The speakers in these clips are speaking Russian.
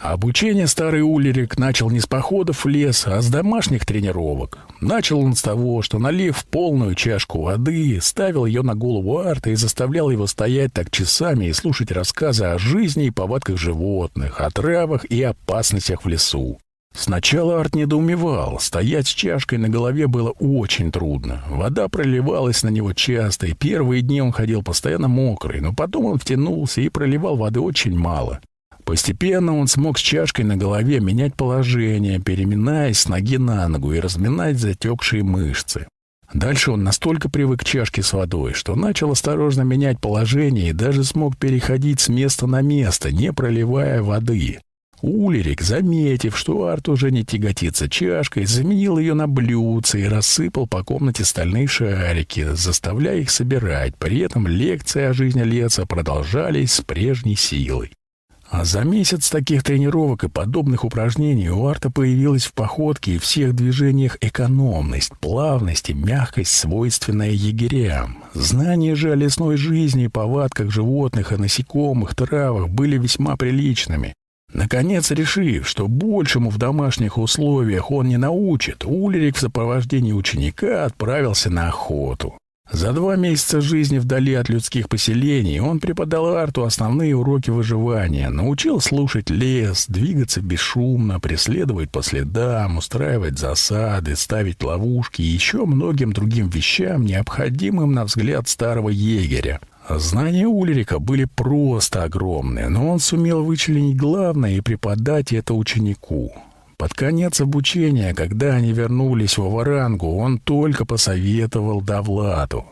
Обучение старый Улерик начал не с походов в лес, а с домашних тренировок. Начал он с того, что, налив полную чашку воды, ставил ее на голову Арта и заставлял его стоять так часами и слушать рассказы о жизни и повадках животных, о травах и опасностях в лесу. Сначала Арт недоумевал. Стоять с чашкой на голове было очень трудно. Вода проливалась на него часто, и первые дни он ходил постоянно мокрый, но потом он втянулся и проливал воды очень мало. Постепенно он смог с чашкой на голове менять положение, переминаясь с ноги на ногу и разминать затекшие мышцы. Дальше он настолько привык к чашке с водой, что начал осторожно менять положение и даже смог переходить с места на место, не проливая воды. Улерик, заметив, что Арт уже не тяготится чашкой, заменил ее на блюдце и рассыпал по комнате стальные шарики, заставляя их собирать. При этом лекции о жизни Леца продолжались с прежней силой. А за месяц таких тренировок и подобных упражнений у Арта появилась в походке и всех движениях экономность, плавность и мягкость, свойственная егерям. Знания же о лесной жизни повадках животных и насекомых, травах были весьма приличными. Наконец, решив, что большему в домашних условиях он не научит, Ульрик в сопровождении ученика отправился на охоту. За два месяца жизни вдали от людских поселений он преподал Арту основные уроки выживания, научил слушать лес, двигаться бесшумно, преследовать по следам, устраивать засады, ставить ловушки и еще многим другим вещам, необходимым на взгляд старого егеря. Знания Ульрика были просто огромные, но он сумел вычленить главное и преподать это ученику. Под конец обучения, когда они вернулись в Варангу, он только посоветовал Давлату.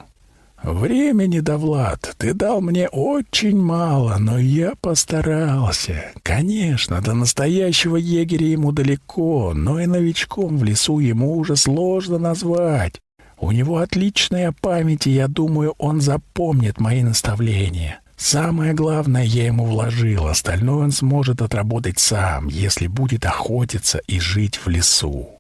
«Времени, Давлат, ты дал мне очень мало, но я постарался. Конечно, до настоящего егеря ему далеко, но и новичком в лесу ему уже сложно назвать. У него отличная память, и я думаю, он запомнит мои наставления. Самое главное я ему вложил, остальное он сможет отработать сам, если будет охотиться и жить в лесу.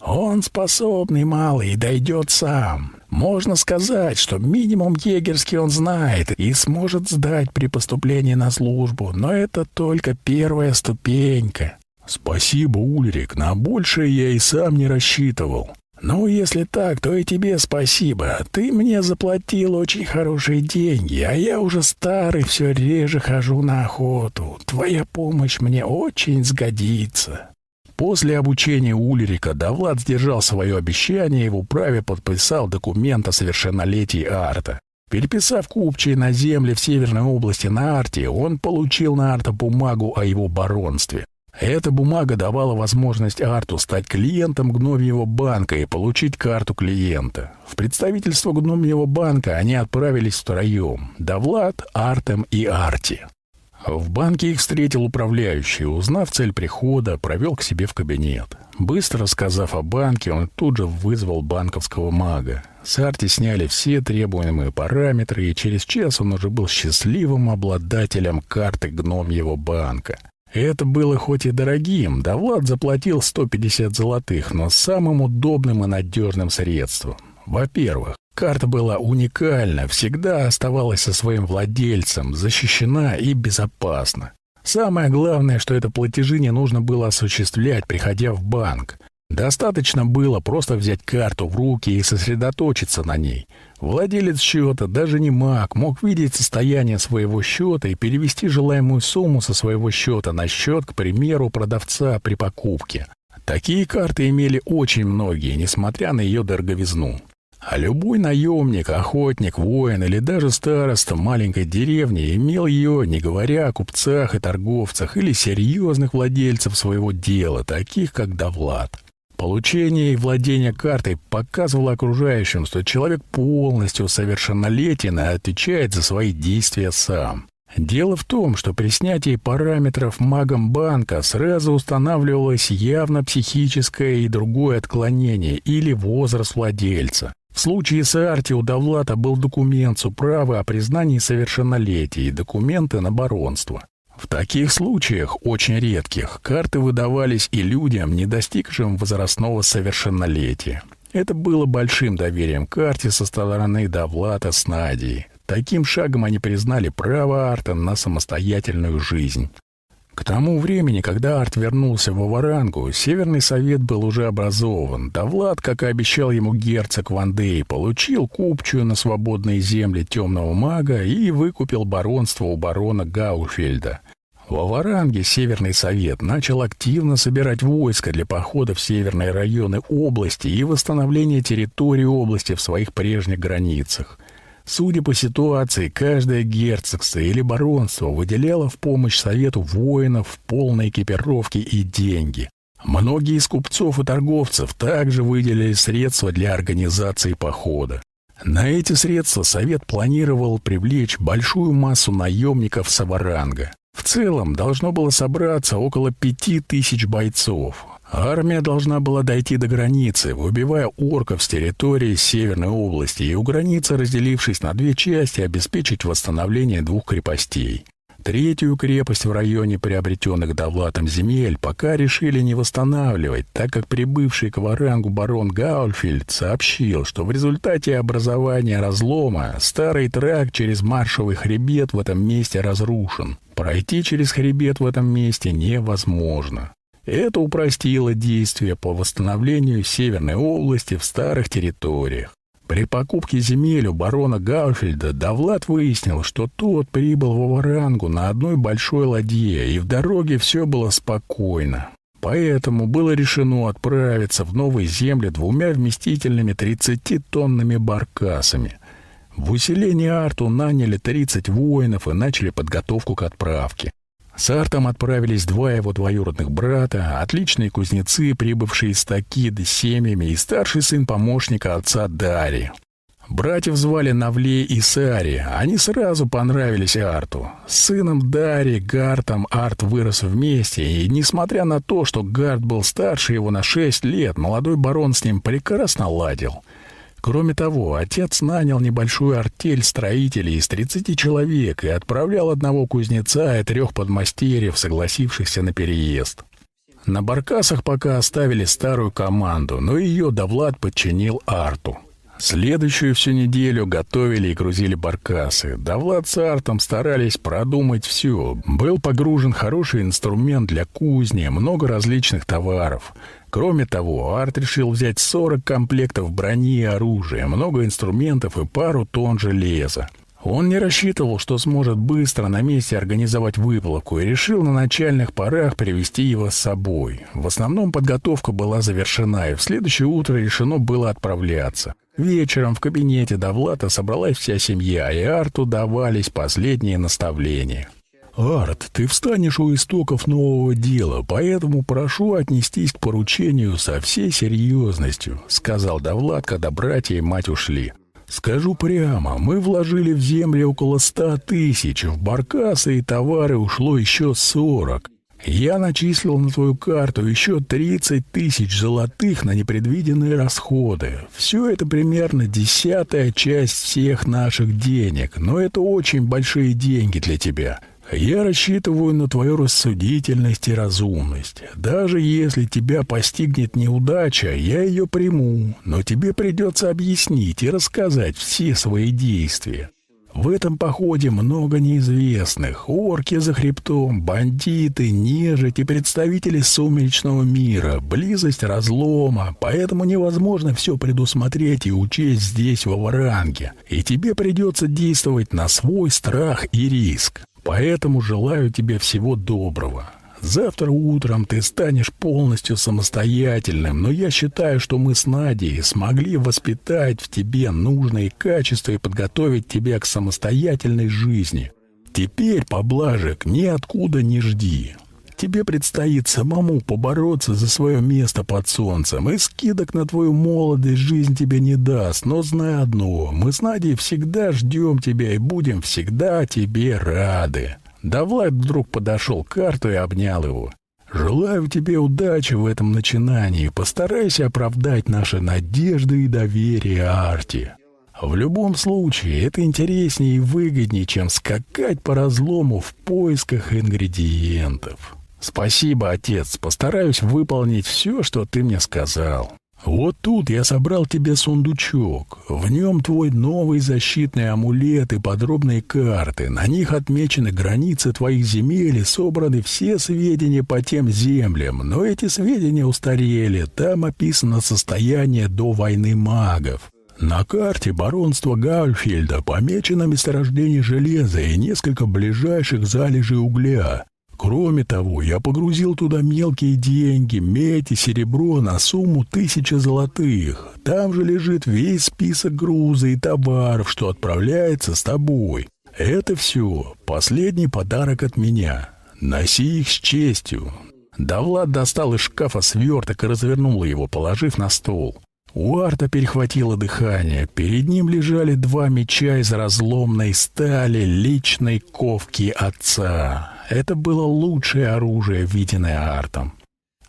Он способный малый и дойдет сам. Можно сказать, что минимум егерский он знает и сможет сдать при поступлении на службу, но это только первая ступенька. Спасибо, Ульрик, на большее я и сам не рассчитывал. «Ну, если так, то и тебе спасибо. Ты мне заплатил очень хорошие деньги, а я уже старый, все реже хожу на охоту. Твоя помощь мне очень сгодится». После обучения Ульрика Давлад сдержал свое обещание и в управе подписал документ о совершеннолетии Арта. Переписав купчие на земле в Северной области на Арте, он получил на Арта бумагу о его баронстве. Эта бумага давала возможность Арту стать клиентом Гномьего банка и получить карту клиента. В представительство Гномьего банка они отправились втроем – Давлад, Артем и Арти. В банке их встретил управляющий. Узнав цель прихода, провел к себе в кабинет. Быстро рассказав о банке, он тут же вызвал банковского мага. С Арти сняли все требуемые параметры, и через час он уже был счастливым обладателем карты Гномьего банка. Это было хоть и дорогим, да Влад заплатил 150 золотых, но самым удобным и надежным средством. Во-первых, карта была уникальна, всегда оставалась со своим владельцем, защищена и безопасна. Самое главное, что это платежи не нужно было осуществлять, приходя в банк. Достаточно было просто взять карту в руки и сосредоточиться на ней. Владелец счета, даже не маг, мог видеть состояние своего счета и перевести желаемую сумму со своего счета на счет, к примеру, продавца при покупке. Такие карты имели очень многие, несмотря на ее дороговизну. А любой наемник, охотник, воин или даже староста маленькой деревни имел ее, не говоря о купцах и торговцах или серьезных владельцев своего дела, таких как Давлад. Получение и владение картой показывало окружающим, что человек полностью совершеннолетен и отвечает за свои действия сам. Дело в том, что при снятии параметров магом банка сразу устанавливалось явно психическое и другое отклонение или возраст владельца. В случае с Арти у Довлата был документ с управы о признании совершеннолетия и документы на баронство. В таких случаях, очень редких, карты выдавались и людям, не достигшим возрастного совершеннолетия. Это было большим доверием карте со стороны Давлата с Надией. Таким шагом они признали право Арта на самостоятельную жизнь. К тому времени, когда Арт вернулся в Аварангу, Северный Совет был уже образован. Давлат, как и обещал ему герцог Вандей, получил купчую на свободные земли темного мага и выкупил баронство у барона Гауфельда. В Аваранге Северный Совет начал активно собирать войска для похода в северные районы области и восстановления территории области в своих прежних границах – Судя по ситуации, каждое герцогство или баронство выделяло в помощь совету воинов в полной экипировке и деньги. Многие из купцов и торговцев также выделили средства для организации похода. На эти средства совет планировал привлечь большую массу наемников Саваранга. В целом должно было собраться около пяти тысяч бойцов, Армия должна была дойти до границы, выбивая орков с территории Северной области и у границы, разделившись на две части, обеспечить восстановление двух крепостей. Третью крепость в районе приобретенных Довлатом земель пока решили не восстанавливать, так как прибывший к Варангу барон Гаульфильд сообщил, что в результате образования разлома старый тракт через маршевый хребет в этом месте разрушен. Пройти через хребет в этом месте невозможно. Это упростило действия по восстановлению Северной области в старых территориях. При покупке земель у барона Гауфельда Давлад выяснил, что тот прибыл в Аварангу на одной большой ладье, и в дороге все было спокойно. Поэтому было решено отправиться в новые земли двумя вместительными 30-тонными баркасами. В усилении Арту наняли 30 воинов и начали подготовку к отправке. С Артом отправились два его двоюродных брата, отличные кузнецы, прибывшие из Такиды с семьями, и старший сын помощника отца Дари. Братьев звали Навле и Сари. Они сразу понравились Арту. С сыном Дари, Гартом, Арт вырос вместе, и, несмотря на то, что Гарт был старше его на шесть лет, молодой барон с ним прекрасно ладил. Кроме того, отец нанял небольшую артель строителей из 30 человек и отправлял одного кузнеца и трех подмастерьев, согласившихся на переезд. На баркасах пока оставили старую команду, но ее Давлад подчинил Арту. Следующую всю неделю готовили и грузили баркасы. Давлад с Артом старались продумать все. Был погружен хороший инструмент для кузни, много различных товаров — Кроме того, Арт решил взять 40 комплектов брони и оружия, много инструментов и пару тонн железа. Он не рассчитывал, что сможет быстро на месте организовать выплавку и решил на начальных порах привести его с собой. В основном подготовка была завершена, и в следующее утро решено было отправляться. Вечером в кабинете Довлата собралась вся семья, и Арту давались последние наставления. «Арт, ты встанешь у истоков нового дела, поэтому прошу отнестись к поручению со всей серьезностью», — сказал Давлад, когда братья и мать ушли. «Скажу прямо, мы вложили в земли около ста тысяч, в баркасы и товары ушло еще сорок. Я начислил на твою карту еще тридцать тысяч золотых на непредвиденные расходы. Все это примерно десятая часть всех наших денег, но это очень большие деньги для тебя». Я рассчитываю на твою рассудительность и разумность. Даже если тебя постигнет неудача, я ее приму, но тебе придется объяснить и рассказать все свои действия. В этом походе много неизвестных. Орки за хребтом, бандиты, нежить и представители сумеречного мира, близость разлома, поэтому невозможно все предусмотреть и учесть здесь, в Аваранге. И тебе придется действовать на свой страх и риск. Поэтому желаю тебе всего доброго. Завтра утром ты станешь полностью самостоятельным, но я считаю, что мы с Надей смогли воспитать в тебе нужные качества и подготовить тебя к самостоятельной жизни. Теперь, поблажек, ниоткуда не жди. Тебе предстоит самому побороться за свое место под солнцем, и скидок на твою молодость жизнь тебе не даст. Но знай одно, мы с Надей всегда ждем тебя и будем всегда тебе рады». Давлад вдруг подошел к карту и обнял его. «Желаю тебе удачи в этом начинании. Постарайся оправдать наши надежды и доверие Арти. В любом случае, это интереснее и выгоднее, чем скакать по разлому в поисках ингредиентов». «Спасибо, отец. Постараюсь выполнить все, что ты мне сказал». Вот тут я собрал тебе сундучок. В нем твой новый защитный амулет и подробные карты. На них отмечены границы твоих земель и собраны все сведения по тем землям. Но эти сведения устарели. Там описано состояние до войны магов. На карте баронства Гальфельда помечено месторождение железа и несколько ближайших залежей угля. Кроме того, я погрузил туда мелкие деньги, медь и серебро на сумму тысяча золотых. Там же лежит весь список груза и товаров, что отправляется с тобой. Это все. Последний подарок от меня. Носи их с честью. Давлад достал из шкафа сверток и развернул его, положив на стол. У Арта перехватило дыхание. Перед ним лежали два меча из разломной стали личной ковки отца. Это было лучшее оружие, виденное Артом.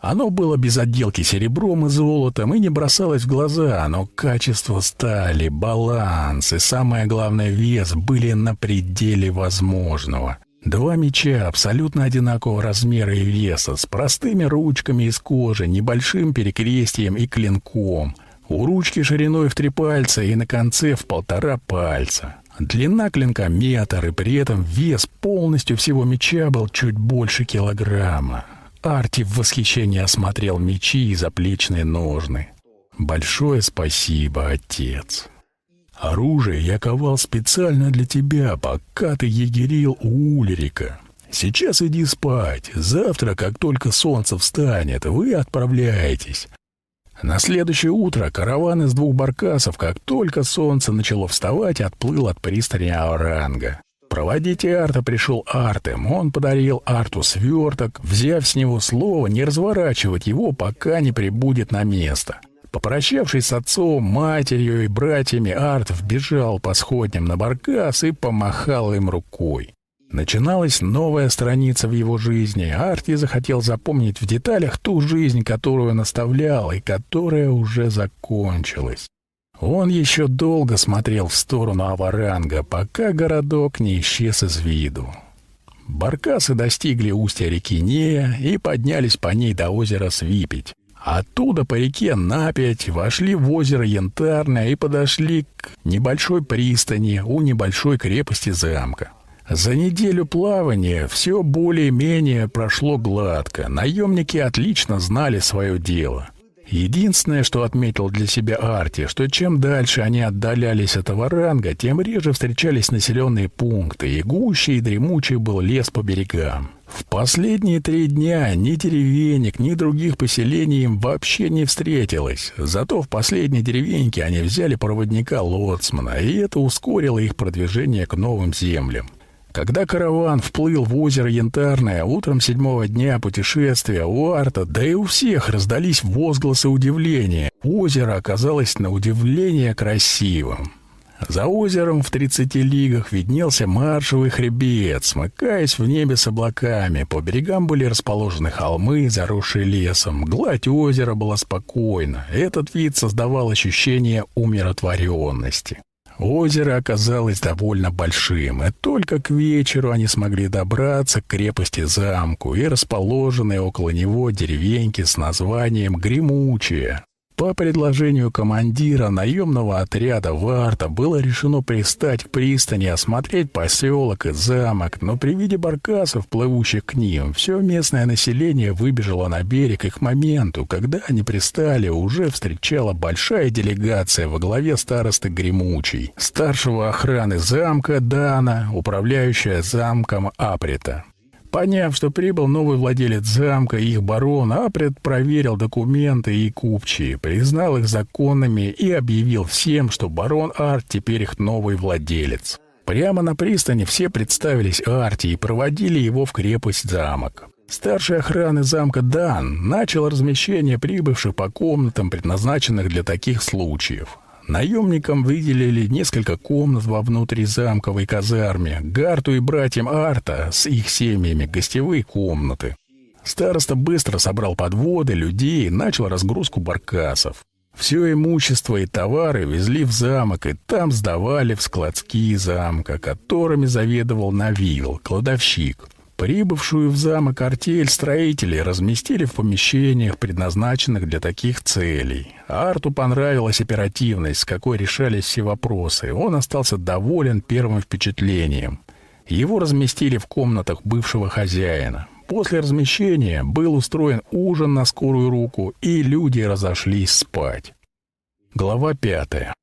Оно было без отделки серебром и золотом и не бросалось в глаза, но качество стали, баланс и, самое главное, вес были на пределе возможного. Два меча абсолютно одинакового размера и веса, с простыми ручками из кожи, небольшим перекрестием и клинком. У ручки шириной в три пальца и на конце в полтора пальца. Длина клинка метр, и при этом вес полностью всего меча был чуть больше килограмма. Арти в восхищении осмотрел мечи и заплечные ножны. «Большое спасибо, отец. Оружие я ковал специально для тебя, пока ты егерил у Ульрика. Сейчас иди спать. Завтра, как только солнце встанет, вы отправляетесь. На следующее утро караван из двух баркасов, как только солнце начало вставать, отплыл от пристани Ауранга. Проводить Арта пришел Артем. Он подарил Арту сверток, взяв с него слово не разворачивать его, пока не прибудет на место. Попрощавшись с отцом, матерью и братьями, Арт вбежал по сходням на баркас и помахал им рукой. Начиналась новая страница в его жизни. Арти захотел запомнить в деталях ту жизнь, которую он оставлял и которая уже закончилась. Он еще долго смотрел в сторону Аваранга, пока городок не исчез из виду. Баркасы достигли устья реки Нея и поднялись по ней до озера Свипить. Оттуда по реке Напять вошли в озеро Янтарное и подошли к небольшой пристани у небольшой крепости замка. За неделю плавания все более-менее прошло гладко. Наемники отлично знали свое дело. Единственное, что отметил для себя Арти, что чем дальше они отдалялись от Аваранга, тем реже встречались населенные пункты, и гуще и дремучий был лес по берегам. В последние три дня ни деревенек, ни других поселений им вообще не встретилось. Зато в последней деревеньке они взяли проводника Лоцмана, и это ускорило их продвижение к новым землям. Когда караван вплыл в озеро Янтарное утром седьмого дня путешествия у Арта, да и у всех раздались возгласы удивления. Озеро оказалось на удивление красивым. За озером в тридцати лигах виднелся маршевый хребет, смыкаясь в небе с облаками. По берегам были расположены холмы, заросшие лесом. Гладь озера была спокойна. Этот вид создавал ощущение умиротворенности. Озеро оказалось довольно большим, и только к вечеру они смогли добраться к крепости замку и расположенной около него деревеньки с названием Гремучие. По предложению командира наемного отряда Варта было решено пристать к пристани, осмотреть поселок и замок, но при виде баркасов, плывущих к ним, все местное население выбежало на берег и к моменту, когда они пристали, уже встречала большая делегация во главе старосты Гремучий, старшего охраны замка Дана, управляющая замком Априта. Поняв, что прибыл новый владелец замка и их барон, Апред проверил документы и купчие, признал их законными и объявил всем, что барон Арт теперь их новый владелец. Прямо на пристани все представились Арти и проводили его в крепость замок. Старший охраны замка Дан начал размещение прибывших по комнатам, предназначенных для таких случаев. Наемникам выделили несколько комнат во внутризамковой казарме, Гарту и братьям Арта с их семьями гостевые комнаты. Староста быстро собрал подводы, людей и начал разгрузку баркасов. Все имущество и товары везли в замок, и там сдавали в складские замка, которыми заведовал Навил, кладовщик. Прибывшую в замок артель строителей разместили в помещениях, предназначенных для таких целей. Арту понравилась оперативность, с какой решались все вопросы. Он остался доволен первым впечатлением. Его разместили в комнатах бывшего хозяина. После размещения был устроен ужин на скорую руку, и люди разошлись спать. Глава пятая.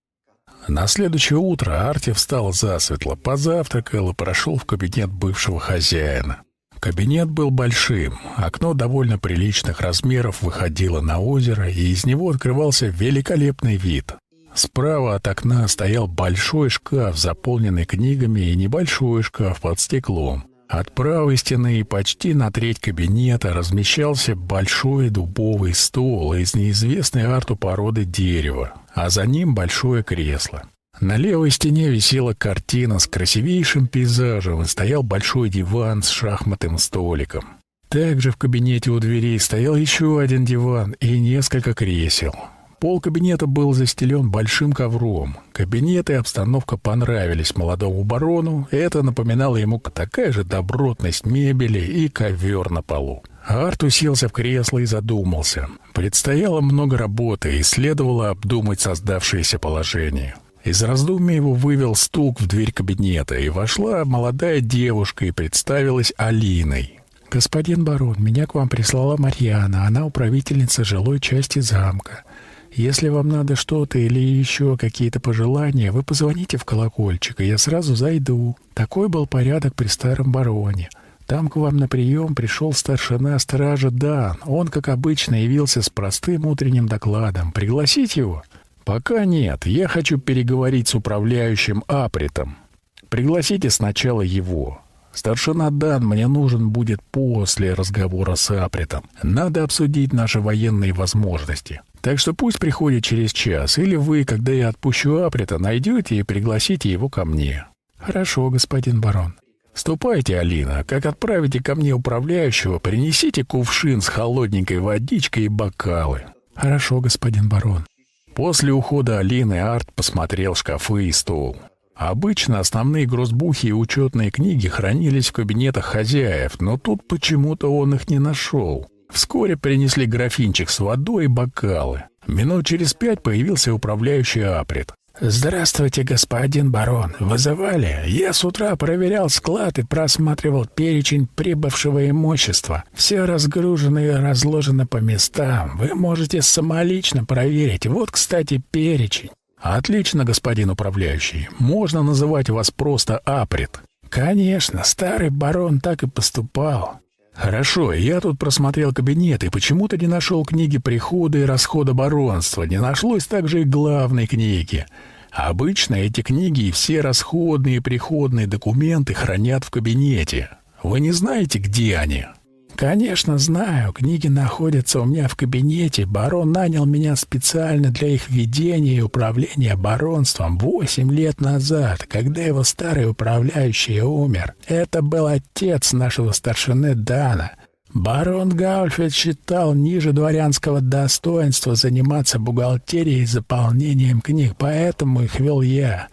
На следующее утро Арти встал засветло, позавтракал и прошел в кабинет бывшего хозяина. Кабинет был большим, окно довольно приличных размеров выходило на озеро, и из него открывался великолепный вид. Справа от окна стоял большой шкаф, заполненный книгами, и небольшой шкаф под стеклом. От правой стены и почти на треть кабинета размещался большой дубовый стол из неизвестной арту породы дерева, а за ним большое кресло. На левой стене висела картина с красивейшим пейзажем и стоял большой диван с шахматным столиком. Также в кабинете у дверей стоял еще один диван и несколько кресел. Пол кабинета был застелен большим ковром. Кабинет и обстановка понравились молодому барону. Это напоминало ему такая же добротность мебели и ковер на полу. Арт уселся в кресло и задумался. Предстояло много работы и следовало обдумать создавшееся положение. Из раздумья его вывел стук в дверь кабинета, и вошла молодая девушка и представилась Алиной. «Господин барон, меня к вам прислала Марьяна. Она управительница жилой части замка. Если вам надо что-то или еще какие-то пожелания, вы позвоните в колокольчик, и я сразу зайду. Такой был порядок при старом бароне. Там к вам на прием пришел старшина стража Дан. Он, как обычно, явился с простым утренним докладом. Пригласить его?» «Пока нет. Я хочу переговорить с управляющим Апритом. Пригласите сначала его. Старшина Дан мне нужен будет после разговора с Апритом. Надо обсудить наши военные возможности. Так что пусть приходит через час, или вы, когда я отпущу Априта, найдете и пригласите его ко мне». «Хорошо, господин барон». «Ступайте, Алина. Как отправите ко мне управляющего, принесите кувшин с холодненькой водичкой и бокалы». «Хорошо, господин барон». После ухода Алины Арт посмотрел шкафы и стол. Обычно основные грозбухи и учетные книги хранились в кабинетах хозяев, но тут почему-то он их не нашел. Вскоре принесли графинчик с водой и бокалы. Минут через пять появился управляющий Апрет. «Здравствуйте, господин барон. Вызывали? Я с утра проверял склад и просматривал перечень прибывшего имущества. Все разгружено и разложено по местам. Вы можете самолично проверить. Вот, кстати, перечень». «Отлично, господин управляющий. Можно называть вас просто Апрет». «Конечно, старый барон так и поступал. «Хорошо, я тут просмотрел кабинет и почему-то не нашел книги прихода и расхода баронства, не нашлось также и главной книги. Обычно эти книги и все расходные и приходные документы хранят в кабинете. Вы не знаете, где они?» «Конечно, знаю. Книги находятся у меня в кабинете. Барон нанял меня специально для их ведения и управления баронством восемь лет назад, когда его старый управляющий умер. Это был отец нашего старшины Дана». Барон Гаульфельд считал ниже дворянского достоинства заниматься бухгалтерией и заполнением книг, поэтому их вел я.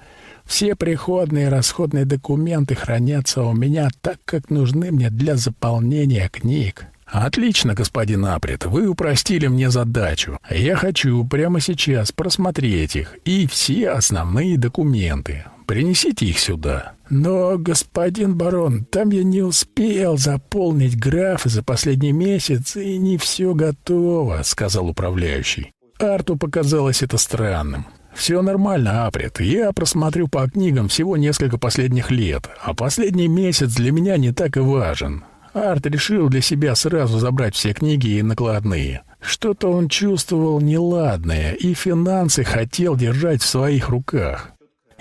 Все приходные и расходные документы хранятся у меня так, как нужны мне для заполнения книг. Отлично, господин Апрет, вы упростили мне задачу. Я хочу прямо сейчас просмотреть их и все основные документы. Принесите их сюда. Но, господин барон, там я не успел заполнить графы за последний месяц, и не все готово, сказал управляющий. Арту показалось это странным. «Все нормально, Апрет. Я просмотрю по книгам всего несколько последних лет, а последний месяц для меня не так и важен. Арт решил для себя сразу забрать все книги и накладные. Что-то он чувствовал неладное, и финансы хотел держать в своих руках.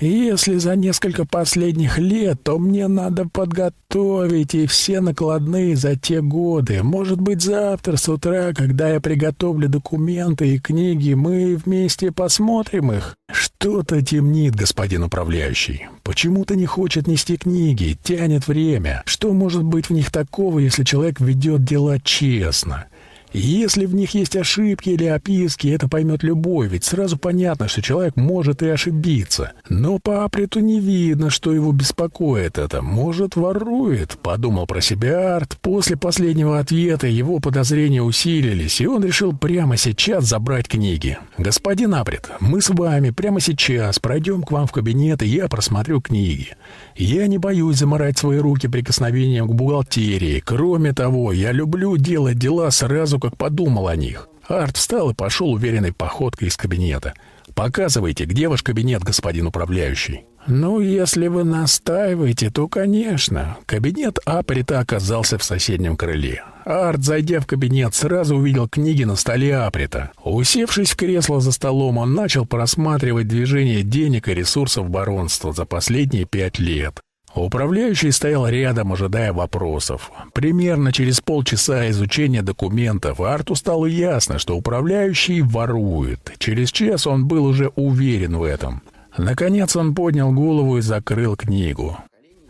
Если за несколько последних лет, то мне надо подготовить и все накладные за те годы. Может быть, завтра с утра, когда я приготовлю документы и книги, мы вместе посмотрим их. Что-то темнит, господин управляющий. Почему-то не хочет нести книги, тянет время. Что может быть в них такого, если человек ведет дела честно? Если в них есть ошибки или описки, это поймет любой, ведь сразу понятно, что человек может и ошибиться. Но по априту не видно, что его беспокоит это. Может, ворует, подумал про себя Арт. После последнего ответа его подозрения усилились, и он решил прямо сейчас забрать книги. «Господин Априт, мы с вами прямо сейчас пройдем к вам в кабинет, и я просмотрю книги. Я не боюсь заморать свои руки прикосновением к бухгалтерии. Кроме того, я люблю делать дела сразу как подумал о них. Арт встал и пошел уверенной походкой из кабинета. «Показывайте, где ваш кабинет, господин управляющий?» «Ну, если вы настаиваете, то, конечно». Кабинет Априта оказался в соседнем крыле. Арт, зайдя в кабинет, сразу увидел книги на столе Априта. Усевшись в кресло за столом, он начал просматривать движение денег и ресурсов баронства за последние пять лет. Управляющий стоял рядом, ожидая вопросов. Примерно через полчаса изучения документов Арту стало ясно, что управляющий ворует. Через час он был уже уверен в этом. Наконец он поднял голову и закрыл книгу.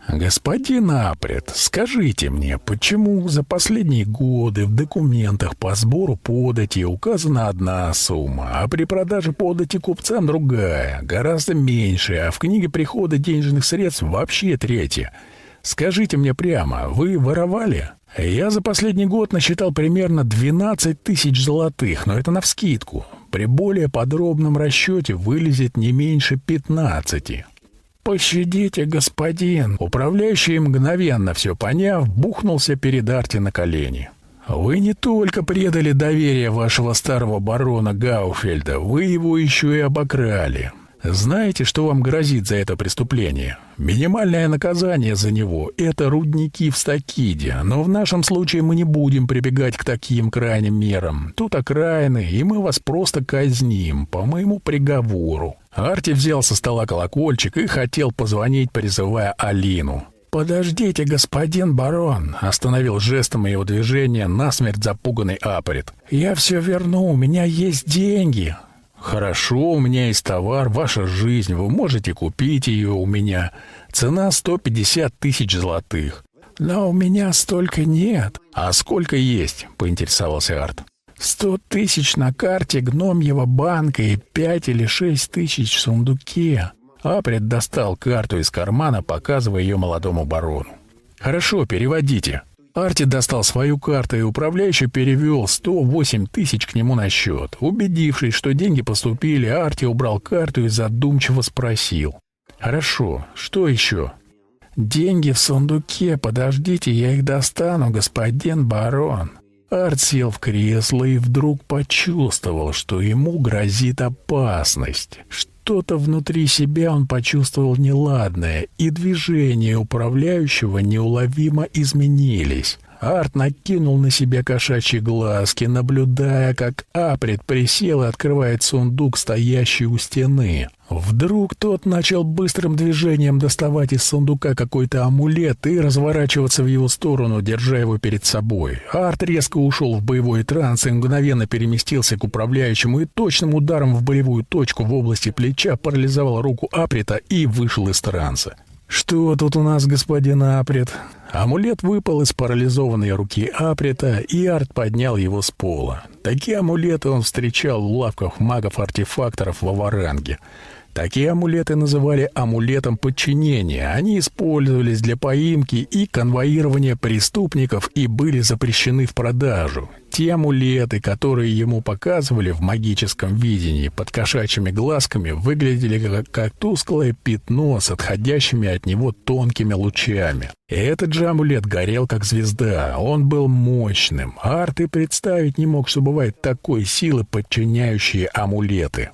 «Господин Апрет, скажите мне, почему за последние годы в документах по сбору подати указана одна сумма, а при продаже подати купцам другая, гораздо меньше, а в книге прихода денежных средств вообще третья? Скажите мне прямо, вы воровали?» «Я за последний год насчитал примерно 12 тысяч золотых, но это навскидку. При более подробном расчете вылезет не меньше 15. «Пощадите, господин!» Управляющий, мгновенно все поняв, бухнулся перед Арти на колени. «Вы не только предали доверие вашего старого барона Гауфельда, вы его еще и обокрали. Знаете, что вам грозит за это преступление? Минимальное наказание за него — это рудники в Стакиде, но в нашем случае мы не будем прибегать к таким крайним мерам. Тут окраины, и мы вас просто казним, по моему приговору». Арти взял со стола колокольчик и хотел позвонить, призывая Алину. «Подождите, господин барон!» — остановил жестом его движение насмерть запуганный Апорит. «Я все верну, у меня есть деньги!» «Хорошо, у меня есть товар, ваша жизнь, вы можете купить ее у меня. Цена 150 тысяч золотых». «Но у меня столько нет». «А сколько есть?» — поинтересовался Арт. «Сто тысяч на карте гномьего банка и пять или шесть тысяч в сундуке». Апред достал карту из кармана, показывая ее молодому барону. «Хорошо, переводите», Арти достал свою карту и управляющий перевел 108 тысяч к нему на счет. Убедившись, что деньги поступили, Арти убрал карту и задумчиво спросил. «Хорошо, что еще?» «Деньги в сундуке, подождите, я их достану, господин барон». Арт сел в кресло и вдруг почувствовал, что ему грозит опасность. Что-то внутри себя он почувствовал неладное, и движения управляющего неуловимо изменились. Арт накинул на себя кошачьи глазки, наблюдая, как Апред присел и открывает сундук, стоящий у стены. Вдруг тот начал быстрым движением доставать из сундука какой-то амулет и разворачиваться в его сторону, держа его перед собой. Арт резко ушел в боевой транс и мгновенно переместился к управляющему и точным ударом в болевую точку в области плеча парализовал руку Апрета и вышел из транса. «Что тут у нас, господин Апрет?» Амулет выпал из парализованной руки Апрета, и Арт поднял его с пола. Такие амулеты он встречал в лавках магов-артефакторов в Аваранге. Такие амулеты называли амулетом подчинения. Они использовались для поимки и конвоирования преступников и были запрещены в продажу. Те амулеты, которые ему показывали в магическом видении под кошачьими глазками, выглядели как, как тусклое пятно с отходящими от него тонкими лучами. Этот же амулет горел как звезда. Он был мощным. Арт и представить не мог, что бывает такой силы, подчиняющие амулеты.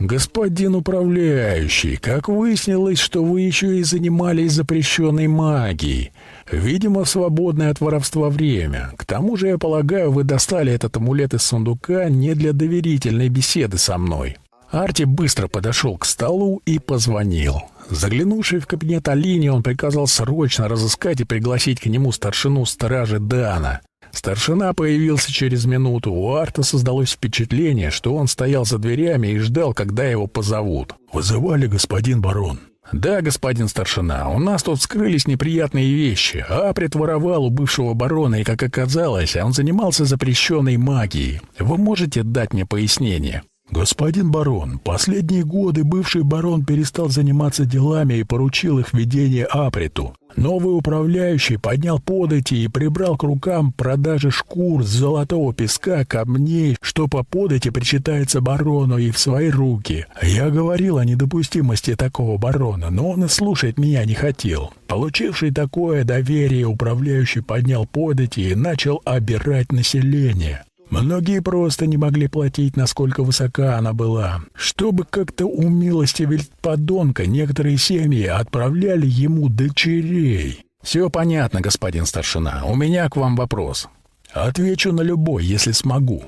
«Господин управляющий, как выяснилось, что вы еще и занимались запрещенной магией. Видимо, свободное от воровства время. К тому же, я полагаю, вы достали этот амулет из сундука не для доверительной беседы со мной». Арти быстро подошел к столу и позвонил. Заглянувший в кабинет Алине, он приказал срочно разыскать и пригласить к нему старшину стражи Дана. Старшина появился через минуту. У Арта создалось впечатление, что он стоял за дверями и ждал, когда его позовут. «Вызывали, господин барон?» «Да, господин старшина, у нас тут скрылись неприятные вещи. А притворовал у бывшего барона, и, как оказалось, он занимался запрещенной магией. Вы можете дать мне пояснение?» «Господин барон, последние годы бывший барон перестал заниматься делами и поручил их ведение Априту. Новый управляющий поднял подати и прибрал к рукам продажи шкур с золотого песка, камней, что по подати причитается барону и в свои руки. Я говорил о недопустимости такого барона, но он и слушать меня не хотел. Получивший такое доверие, управляющий поднял подати и начал обирать население. Многие просто не могли платить, насколько высока она была. Чтобы как-то умилостивить подонка, некоторые семьи отправляли ему дочерей. «Все понятно, господин старшина. У меня к вам вопрос». «Отвечу на любой, если смогу».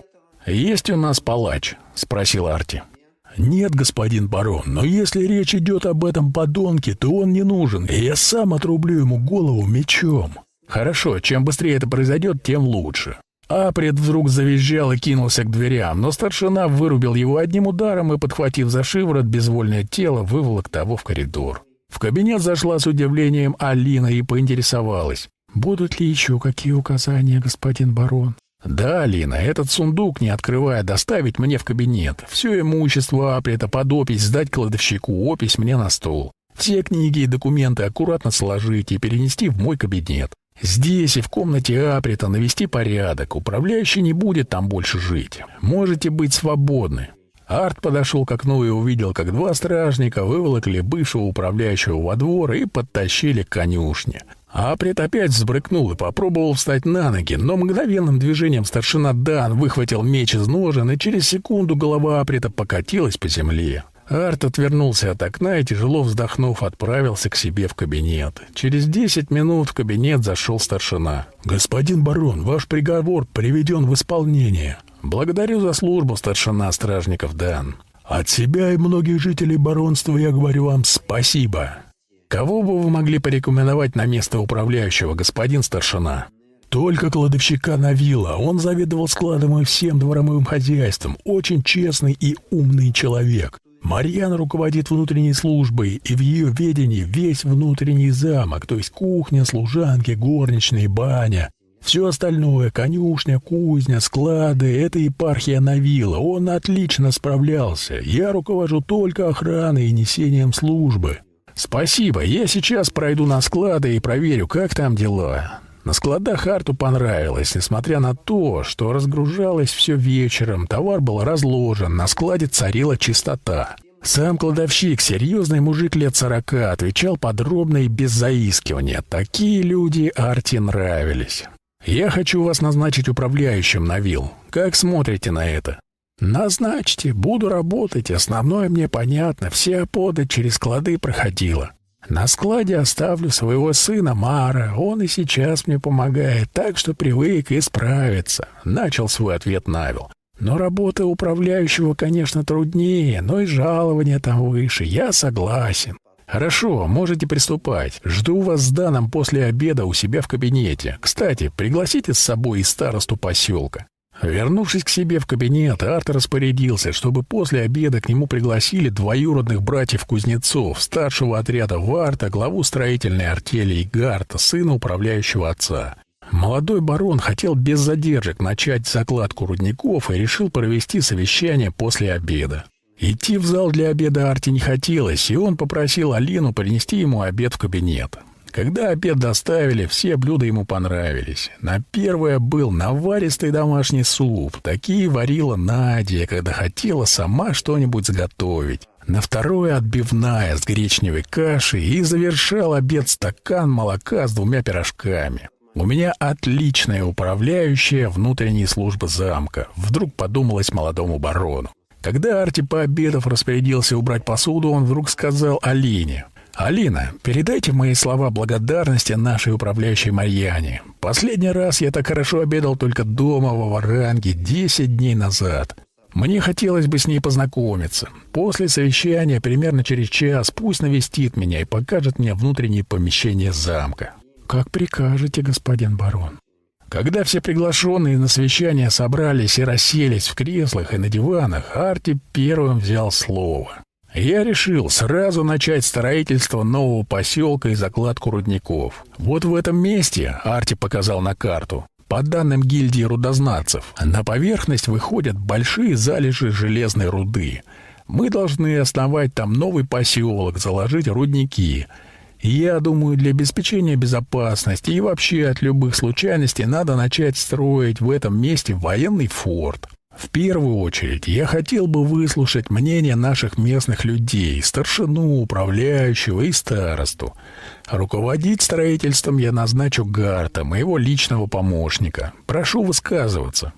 «Есть у нас палач?» — спросил Арти. «Нет, господин барон, но если речь идет об этом подонке, то он не нужен, я сам отрублю ему голову мечом». «Хорошо, чем быстрее это произойдет, тем лучше. Апред вдруг завизжал и кинулся к дверям, но старшина вырубил его одним ударом и, подхватив за шиворот безвольное тело, выволок того в коридор. В кабинет зашла с удивлением Алина и поинтересовалась. «Будут ли еще какие указания, господин барон?» «Да, Алина, этот сундук, не открывая, доставить мне в кабинет. Все имущество Апрета под опись сдать кладовщику, опись мне на стол. Все книги и документы аккуратно сложить и перенести в мой кабинет. Здесь и в комнате Априта навести порядок. Управляющий не будет там больше жить. Можете быть свободны. Арт подошел к окну и увидел, как два стражника выволокли бывшего управляющего во двор и подтащили к конюшне. Априт опять взбрыкнул и попробовал встать на ноги, но мгновенным движением старшина Дан выхватил меч из ножен, и через секунду голова Априта покатилась по земле. Арт отвернулся от окна и, тяжело вздохнув, отправился к себе в кабинет. Через десять минут в кабинет зашел старшина. «Господин барон, ваш приговор приведен в исполнение». «Благодарю за службу, старшина стражников Дан». «От себя и многих жителей баронства я говорю вам спасибо». «Кого бы вы могли порекомендовать на место управляющего, господин старшина?» Только кладовщика Навила. Он заведовал складом и всем дворовым хозяйством. Очень честный и умный человек. Марьяна руководит внутренней службой, и в ее ведении весь внутренний замок, то есть кухня, служанки, горничные, баня. Все остальное — конюшня, кузня, склады — это епархия Навила. Он отлично справлялся. Я руковожу только охраной и несением службы. Спасибо, я сейчас пройду на склады и проверю, как там дела. На складах Арту понравилось, несмотря на то, что разгружалось все вечером, товар был разложен, на складе царила чистота. Сам кладовщик, серьезный мужик лет сорока, отвечал подробно и без заискивания. Такие люди Арте нравились. «Я хочу вас назначить управляющим на вил. Как смотрите на это?» «Назначьте, буду работать, основное мне понятно, все оподы через склады проходила». На складе оставлю своего сына Мара. Он и сейчас мне помогает, так что привык и справится. Начал свой ответ Навил. Но работа управляющего, конечно, труднее, но и жалование там выше. Я согласен. Хорошо, можете приступать. Жду вас с Даном после обеда у себя в кабинете. Кстати, пригласите с собой и старосту поселка. Вернувшись к себе в кабинет, Артер распорядился, чтобы после обеда к нему пригласили двоюродных братьев-кузнецов, старшего отряда Варта, главу строительной артели и Гарта, сына управляющего отца. Молодой барон хотел без задержек начать закладку рудников и решил провести совещание после обеда. Идти в зал для обеда Арти не хотелось, и он попросил Алину принести ему обед в кабинет. Когда обед доставили, все блюда ему понравились. На первое был наваристый домашний суп. Такие варила Надя, когда хотела сама что-нибудь заготовить. На второе отбивная с гречневой кашей и завершал обед стакан молока с двумя пирожками. У меня отличная управляющая внутренней службы замка. Вдруг подумалось молодому барону. Когда Арти пообедав распорядился убрать посуду, он вдруг сказал Алине. «Алина, передайте мои слова благодарности нашей управляющей Марьяне. Последний раз я так хорошо обедал только дома в Варанге десять дней назад. Мне хотелось бы с ней познакомиться. После совещания, примерно через час, пусть навестит меня и покажет мне внутренние помещения замка». «Как прикажете, господин барон». Когда все приглашенные на совещание собрались и расселись в креслах и на диванах, Арти первым взял слово. Я решил сразу начать строительство нового поселка и закладку рудников. Вот в этом месте, Арти показал на карту, по данным гильдии рудознатцев, на поверхность выходят большие залежи железной руды. Мы должны основать там новый поселок, заложить рудники. Я думаю, для обеспечения безопасности и вообще от любых случайностей надо начать строить в этом месте военный форт. В первую очередь я хотел бы выслушать мнение наших местных людей, старшину, управляющего и старосту. Руководить строительством я назначу Гарта, моего личного помощника. Прошу высказываться.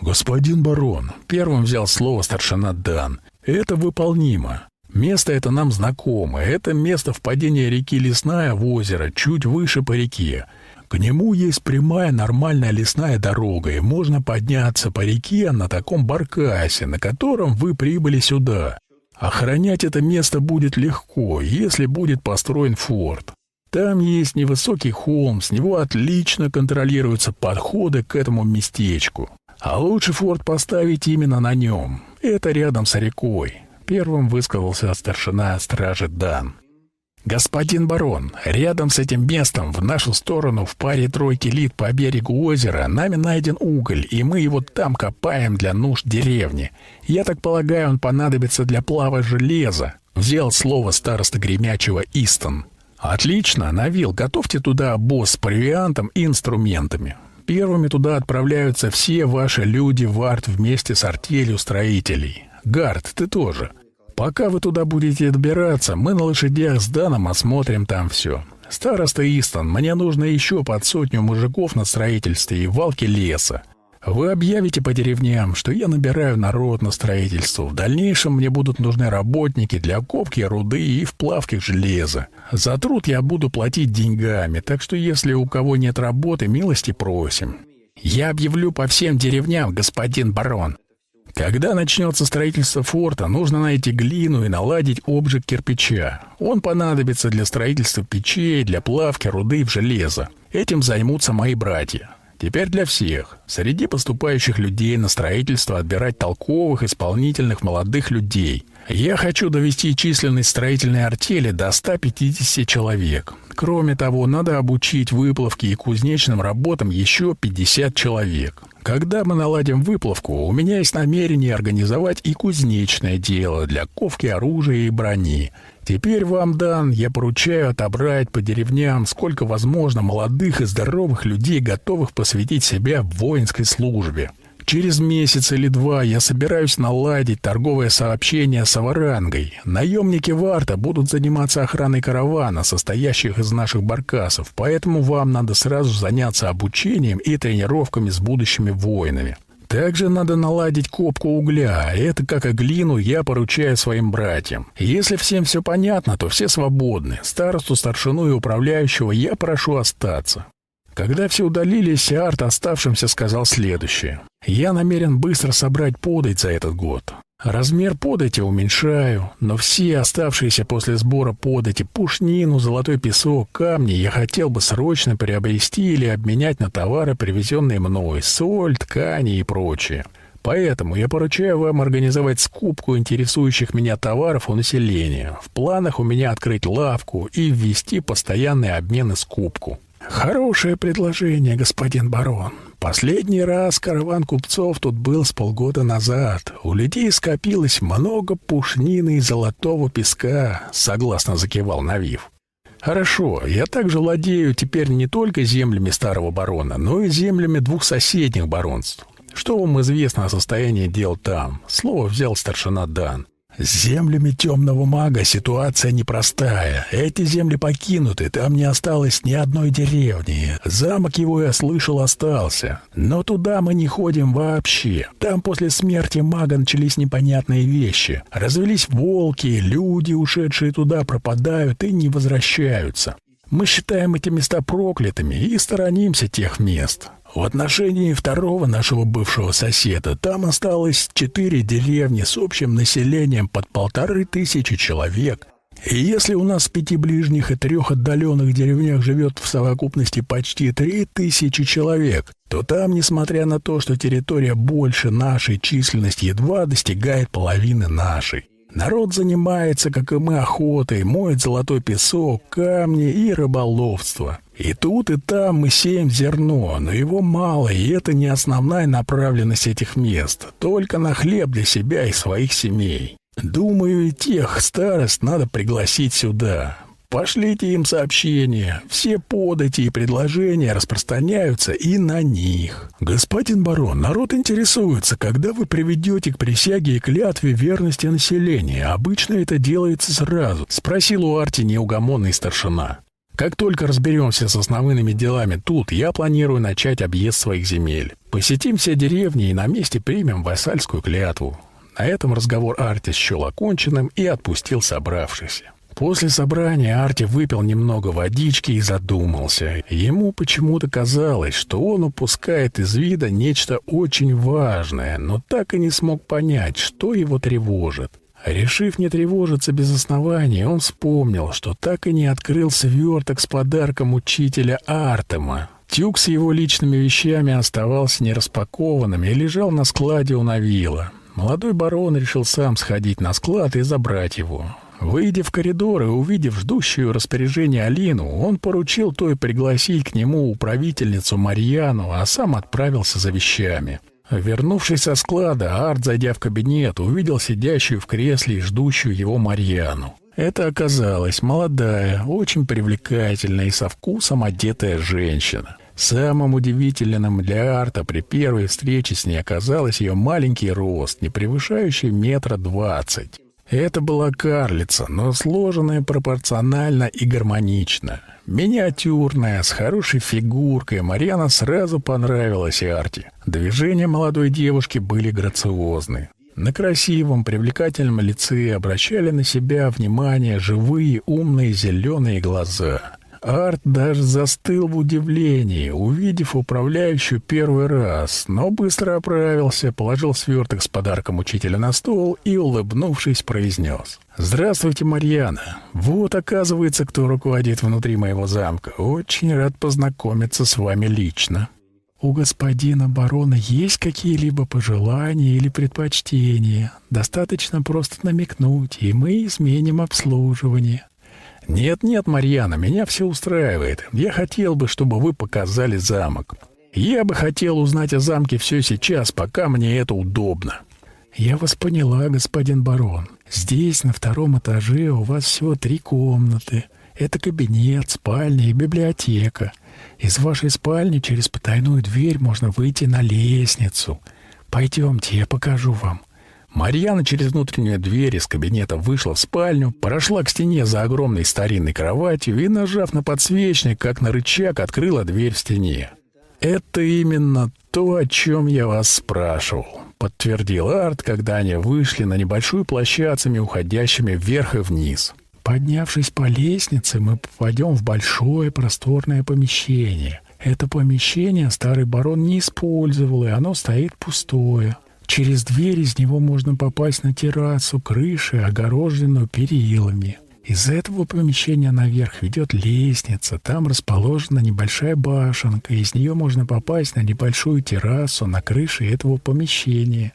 Господин барон, первым взял слово старшина Дан. Это выполнимо. Место это нам знакомо. Это место впадения реки Лесная в озеро, чуть выше по реке. К нему есть прямая нормальная лесная дорога, и можно подняться по реке на таком баркасе, на котором вы прибыли сюда. Охранять это место будет легко, если будет построен форт. Там есть невысокий холм, с него отлично контролируются подходы к этому местечку. А лучше форт поставить именно на нем. Это рядом с рекой. Первым высказался старшина стражи Дан. «Господин барон, рядом с этим местом, в нашу сторону, в паре тройки лит по берегу озера, нами найден уголь, и мы его там копаем для нужд деревни. Я так полагаю, он понадобится для плава железа», — взял слово староста Гремячего Истон. «Отлично, Навил, готовьте туда обоз с провиантом и инструментами. Первыми туда отправляются все ваши люди в арт вместе с артелью строителей. Гард, ты тоже». Пока вы туда будете добираться, мы на лошадях с Даном осмотрим там все. Староста Истон, мне нужно еще под сотню мужиков на строительстве и валке леса. Вы объявите по деревням, что я набираю народ на строительство. В дальнейшем мне будут нужны работники для копки руды и вплавки железа. За труд я буду платить деньгами, так что если у кого нет работы, милости просим. Я объявлю по всем деревням, господин барон. Когда начнется строительство форта, нужно найти глину и наладить обжиг кирпича. Он понадобится для строительства печей, для плавки руды в железо. Этим займутся мои братья. Теперь для всех. Среди поступающих людей на строительство отбирать толковых, исполнительных молодых людей. Я хочу довести численность строительной артели до 150 человек. Кроме того, надо обучить выплавке и кузнечным работам еще 50 человек. Когда мы наладим выплавку, у меня есть намерение организовать и кузнечное дело для ковки оружия и брони. Теперь вам, Дан, я поручаю отобрать по деревням сколько возможно молодых и здоровых людей, готовых посвятить себя воинской службе. Через месяц или два я собираюсь наладить торговое сообщение с Аварангой. Наемники Варта будут заниматься охраной каравана, состоящих из наших баркасов, поэтому вам надо сразу заняться обучением и тренировками с будущими воинами. Также надо наладить копку угля. Это, как и глину, я поручаю своим братьям. Если всем все понятно, то все свободны. Старосту, старшину и управляющего я прошу остаться. Когда все удалились, Арт оставшимся сказал следующее. «Я намерен быстро собрать подать за этот год. Размер подати уменьшаю, но все оставшиеся после сбора подати, пушнину, золотой песок, камни я хотел бы срочно приобрести или обменять на товары, привезенные мной, соль, ткани и прочее. Поэтому я поручаю вам организовать скупку интересующих меня товаров у населения. В планах у меня открыть лавку и ввести постоянный обмен и скупку. «Хорошее предложение, господин барон. Последний раз караван купцов тут был с полгода назад. У людей скопилось много пушнины и золотого песка», — согласно закивал Навив. «Хорошо, я также владею теперь не только землями старого барона, но и землями двух соседних баронств. Что вам известно о состоянии дел там?» Слово взял старшина Дан. С землями темного мага ситуация непростая. Эти земли покинуты, там не осталось ни одной деревни. Замок его, я слышал, остался. Но туда мы не ходим вообще. Там после смерти мага начались непонятные вещи. Развелись волки, люди, ушедшие туда, пропадают и не возвращаются. Мы считаем эти места проклятыми и сторонимся тех мест. В отношении второго нашего бывшего соседа там осталось четыре деревни с общим населением под полторы тысячи человек. И если у нас в пяти ближних и трех отдаленных деревнях живет в совокупности почти три тысячи человек, то там, несмотря на то, что территория больше нашей, численность едва достигает половины нашей. Народ занимается, как и мы, охотой, моет золотой песок, камни и рыболовство. И тут, и там мы сеем зерно, но его мало, и это не основная направленность этих мест, только на хлеб для себя и своих семей. Думаю, и тех старост надо пригласить сюда. Пошлите им сообщения. Все подати и предложения распространяются и на них. Господин барон, народ интересуется, когда вы приведете к присяге и клятве верности населения. Обычно это делается сразу, спросил у Арти неугомонный старшина. Как только разберемся с основными делами тут, я планирую начать объезд своих земель. Посетим все деревни и на месте примем вассальскую клятву. На этом разговор Арти счел оконченным и отпустил собравшихся. После собрания Арти выпил немного водички и задумался. Ему почему-то казалось, что он упускает из вида нечто очень важное, но так и не смог понять, что его тревожит. Решив не тревожиться без основания, он вспомнил, что так и не открыл сверток с подарком учителя Артема. Тюк с его личными вещами оставался нераспакованным и лежал на складе у Навила. Молодой барон решил сам сходить на склад и забрать его. Выйдя в коридор и увидев ждущую распоряжение Алину, он поручил той пригласить к нему управительницу Марьяну, а сам отправился за вещами. Вернувшись со склада, Арт, зайдя в кабинет, увидел сидящую в кресле и ждущую его Марьяну. Это оказалась молодая, очень привлекательная и со вкусом одетая женщина. Самым удивительным для Арта при первой встрече с ней оказалось ее маленький рост, не превышающий метра двадцать. Это была карлица, но сложенная пропорционально и гармонично. Миниатюрная, с хорошей фигуркой, Марьяна сразу понравилась Арти. Движения молодой девушки были грациозны. На красивом, привлекательном лице обращали на себя внимание живые, умные зеленые глаза. Арт даже застыл в удивлении, увидев управляющую первый раз, но быстро оправился, положил сверток с подарком учителя на стол и, улыбнувшись, произнес. «Здравствуйте, Марьяна. Вот, оказывается, кто руководит внутри моего замка. Очень рад познакомиться с вами лично». «У господина барона есть какие-либо пожелания или предпочтения? Достаточно просто намекнуть, и мы изменим обслуживание». «Нет-нет, Марьяна, меня все устраивает. Я хотел бы, чтобы вы показали замок. Я бы хотел узнать о замке все сейчас, пока мне это удобно». «Я вас поняла, господин барон. Здесь, на втором этаже, у вас всего три комнаты. Это кабинет, спальня и библиотека. Из вашей спальни через потайную дверь можно выйти на лестницу. Пойдемте, я покажу вам. Марьяна через внутреннюю дверь из кабинета вышла в спальню, прошла к стене за огромной старинной кроватью и, нажав на подсвечник, как на рычаг, открыла дверь в стене. «Это именно то, о чем я вас спрашивал», — подтвердил Арт, когда они вышли на небольшую площадцами, уходящими вверх и вниз. «Поднявшись по лестнице, мы попадем в большое просторное помещение. Это помещение старый барон не использовал, и оно стоит пустое. Через дверь из него можно попасть на террасу крыши, огороженную перилами. Из этого помещения наверх ведет лестница. Там расположена небольшая башенка. Из нее можно попасть на небольшую террасу на крыше этого помещения.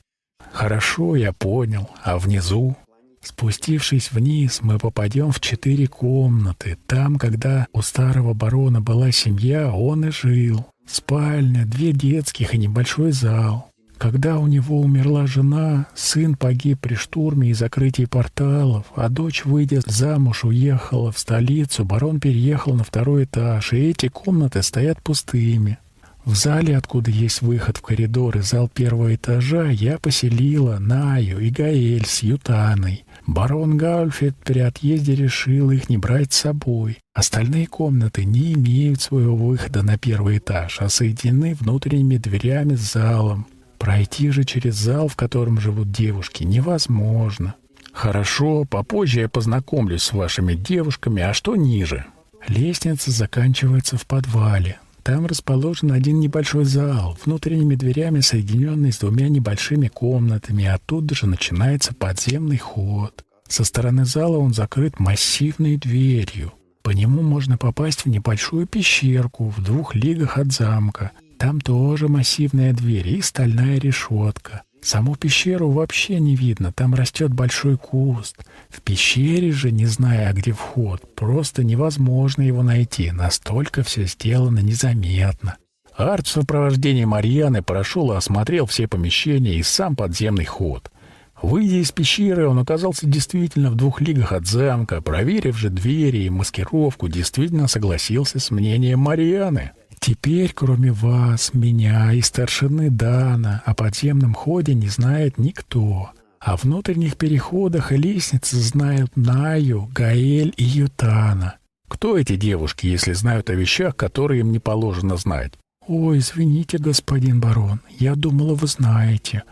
Хорошо, я понял. А внизу? Спустившись вниз, мы попадем в четыре комнаты. Там, когда у старого барона была семья, он и жил. Спальня, две детских и небольшой зал. Когда у него умерла жена, сын погиб при штурме и закрытии порталов, а дочь, выйдя замуж, уехала в столицу, барон переехал на второй этаж, и эти комнаты стоят пустыми. В зале, откуда есть выход в коридор и зал первого этажа, я поселила Наю и Гаэль с Ютаной. Барон Гальфет при отъезде решил их не брать с собой. Остальные комнаты не имеют своего выхода на первый этаж, а соединены внутренними дверями с залом. Пройти же через зал, в котором живут девушки, невозможно. Хорошо, попозже я познакомлюсь с вашими девушками, а что ниже? Лестница заканчивается в подвале. Там расположен один небольшой зал, внутренними дверями соединенный с двумя небольшими комнатами, оттуда же начинается подземный ход. Со стороны зала он закрыт массивной дверью. По нему можно попасть в небольшую пещерку в двух лигах от замка — там тоже массивная дверь и стальная решетка. Саму пещеру вообще не видно, там растет большой куст. В пещере же, не зная, где вход, просто невозможно его найти, настолько все сделано незаметно. Арт в сопровождении Марьяны прошел и осмотрел все помещения и сам подземный ход. Выйдя из пещеры, он оказался действительно в двух лигах от замка, проверив же двери и маскировку, действительно согласился с мнением Марьяны. Теперь, кроме вас, меня и старшины Дана, о подземном ходе не знает никто. О внутренних переходах и лестнице знают Наю, Гаэль и Ютана. Кто эти девушки, если знают о вещах, которые им не положено знать? Ой, извините, господин барон, я думала, вы знаете.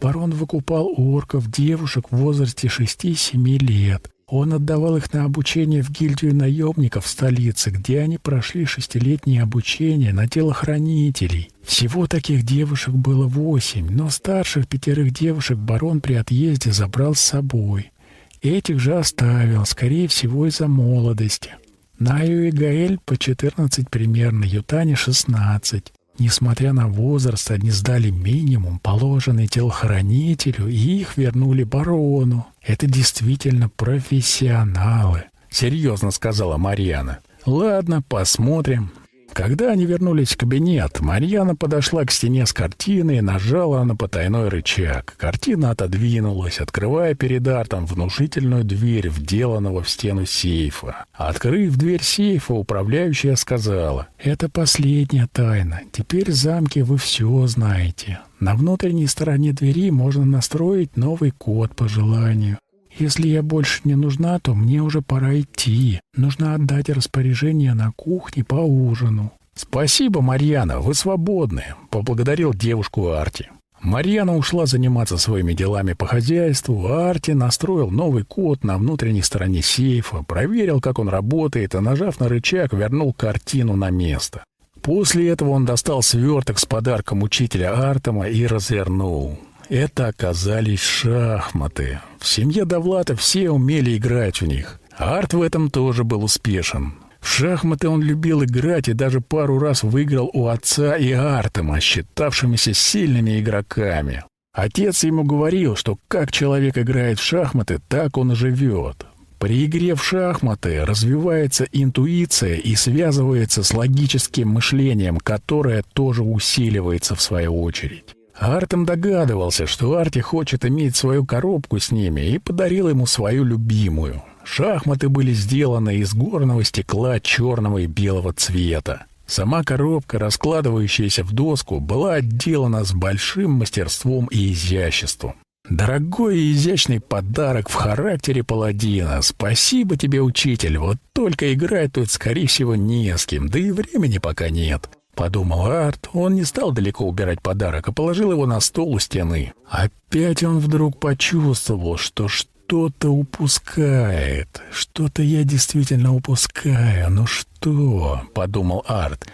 Барон выкупал орков, девушек в возрасте шести-семи лет. Он отдавал их на обучение в гильдию наемников в столице, где они прошли шестилетнее обучение на телохранителей. Всего таких девушек было восемь, но старших пятерых девушек барон при отъезде забрал с собой. Этих же оставил, скорее всего, из-за молодости. Наю и Гаэль по четырнадцать примерно, Ютане шестнадцать. Несмотря на возраст, они сдали минимум, положенный телохранителю, и их вернули барону. Это действительно профессионалы, — серьезно сказала Марьяна. Ладно, посмотрим. Когда они вернулись в кабинет, Марьяна подошла к стене с картиной и нажала на потайной рычаг. Картина отодвинулась, открывая перед Артом внушительную дверь, вделанного в стену сейфа. Открыв дверь сейфа, управляющая сказала, «Это последняя тайна. Теперь в замке вы все знаете. На внутренней стороне двери можно настроить новый код по желанию. Если я больше не нужна, то мне уже пора идти. Нужно отдать распоряжение на кухне по ужину. Спасибо, Марьяна, вы свободны, поблагодарил девушку Арти. Марьяна ушла заниматься своими делами по хозяйству, а Арти настроил новый код на внутренней стороне сейфа, проверил, как он работает, и, нажав на рычаг, вернул картину на место. После этого он достал сверток с подарком учителя Артема и развернул. Это оказались шахматы. В семье Довлата все умели играть в них. Арт в этом тоже был успешен. В шахматы он любил играть и даже пару раз выиграл у отца и Артема, считавшимися сильными игроками. Отец ему говорил, что как человек играет в шахматы, так он и живет. При игре в шахматы развивается интуиция и связывается с логическим мышлением, которое тоже усиливается в свою очередь. Артем догадывался, что Арти хочет иметь свою коробку с ними, и подарил ему свою любимую. Шахматы были сделаны из горного стекла черного и белого цвета. Сама коробка, раскладывающаяся в доску, была отделана с большим мастерством и изяществом. Дорогой и изящный подарок в характере паладина. Спасибо тебе, учитель. Вот только играть тут, скорее всего, не с кем, да и времени пока нет. Подумал Арт, он не стал далеко убирать подарок, а положил его на стол у стены. Опять он вдруг почувствовал, что что-то упускает. Что-то я действительно упускаю. Ну что? Подумал Арт.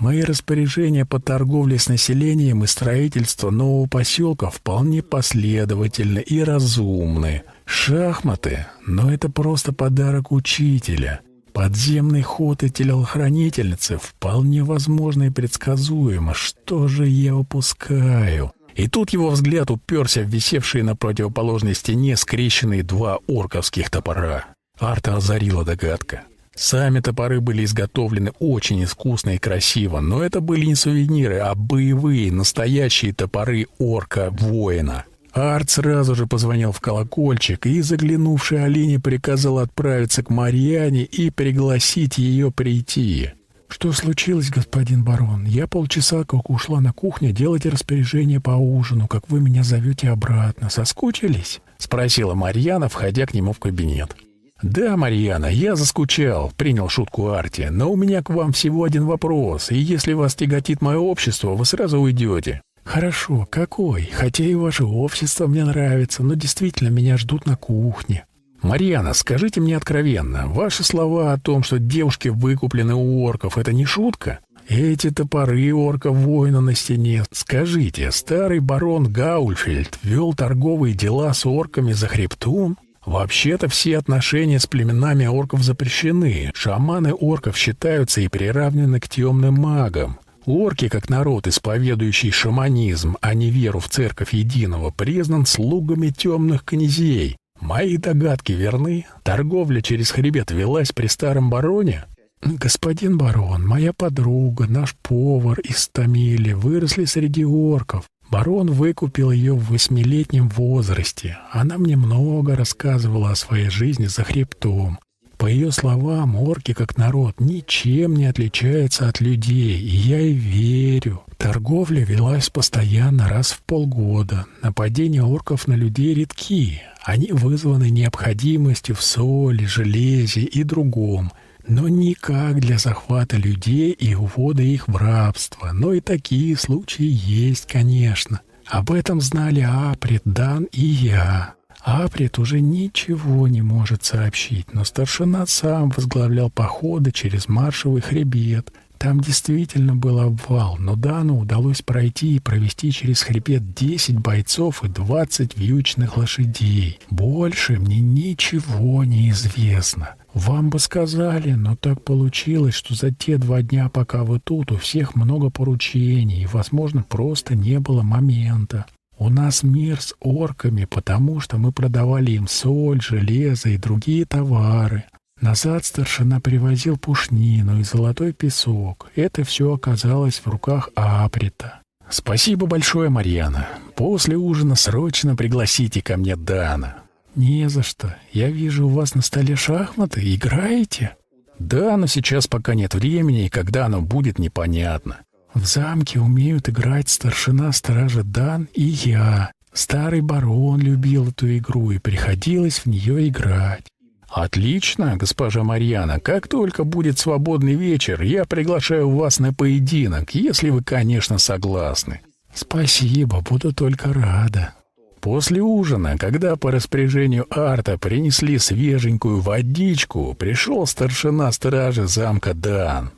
Мои распоряжения по торговле с населением и строительству нового поселка вполне последовательны и разумны. Шахматы? Но это просто подарок учителя. Подземный ход и телохранительницы вполне возможно и предсказуемо. Что же я упускаю? И тут его взгляд уперся в висевшие на противоположной стене скрещенные два орковских топора. Арта озарила догадка. Сами топоры были изготовлены очень искусно и красиво, но это были не сувениры, а боевые, настоящие топоры орка-воина. Арт сразу же позвонил в колокольчик и, заглянувший Алине, приказал отправиться к Марьяне и пригласить ее прийти. «Что случилось, господин барон? Я полчаса как ушла на кухню делать распоряжение по ужину, как вы меня зовете обратно. Соскучились?» — спросила Марьяна, входя к нему в кабинет. «Да, Марьяна, я заскучал», — принял шутку Арти, «но у меня к вам всего один вопрос, и если вас тяготит мое общество, вы сразу уйдете. «Хорошо, какой? Хотя и ваше общество мне нравится, но действительно меня ждут на кухне». «Марьяна, скажите мне откровенно, ваши слова о том, что девушки выкуплены у орков, это не шутка? Эти топоры орка-воина на стене. Скажите, старый барон Гаульфельд вел торговые дела с орками за хребтом?» Вообще-то все отношения с племенами орков запрещены. Шаманы орков считаются и приравнены к темным магам. Орки, как народ, исповедующий шаманизм, а не веру в церковь единого, признан слугами темных князей. Мои догадки верны? Торговля через хребет велась при старом бароне? Господин барон, моя подруга, наш повар из Тамили выросли среди орков. Барон выкупил ее в восьмилетнем возрасте. Она мне много рассказывала о своей жизни за хребтом. По ее словам, орки как народ ничем не отличаются от людей, и я и верю. Торговля велась постоянно раз в полгода. Нападения орков на людей редки. Они вызваны необходимостью в соли, железе и другом. Но никак для захвата людей и увода их в рабство. Но и такие случаи есть, конечно. Об этом знали Апрет, Дан и я. Апрет уже ничего не может сообщить, но старшина сам возглавлял походы через маршевый хребет. Там действительно был обвал, но Дану удалось пройти и провести через хребет 10 бойцов и 20 вьючных лошадей. Больше мне ничего не известно. Вам бы сказали, но так получилось, что за те два дня, пока вы тут, у всех много поручений, и, возможно, просто не было момента. У нас мир с орками, потому что мы продавали им соль, железо и другие товары. Назад старшина привозил пушнину и золотой песок. Это все оказалось в руках Априта. Спасибо большое, Марьяна. После ужина срочно пригласите ко мне Дана. Не за что. Я вижу, у вас на столе шахматы. Играете? Да, но сейчас пока нет времени, и когда оно будет, непонятно. В замке умеют играть старшина стража Дан и я. Старый барон любил эту игру, и приходилось в нее играть. Отлично, госпожа Марьяна. Как только будет свободный вечер, я приглашаю вас на поединок, если вы, конечно, согласны. Спасибо, буду только рада. После ужина, когда по распоряжению Арта принесли свеженькую водичку, пришел старшина стражи замка Дан.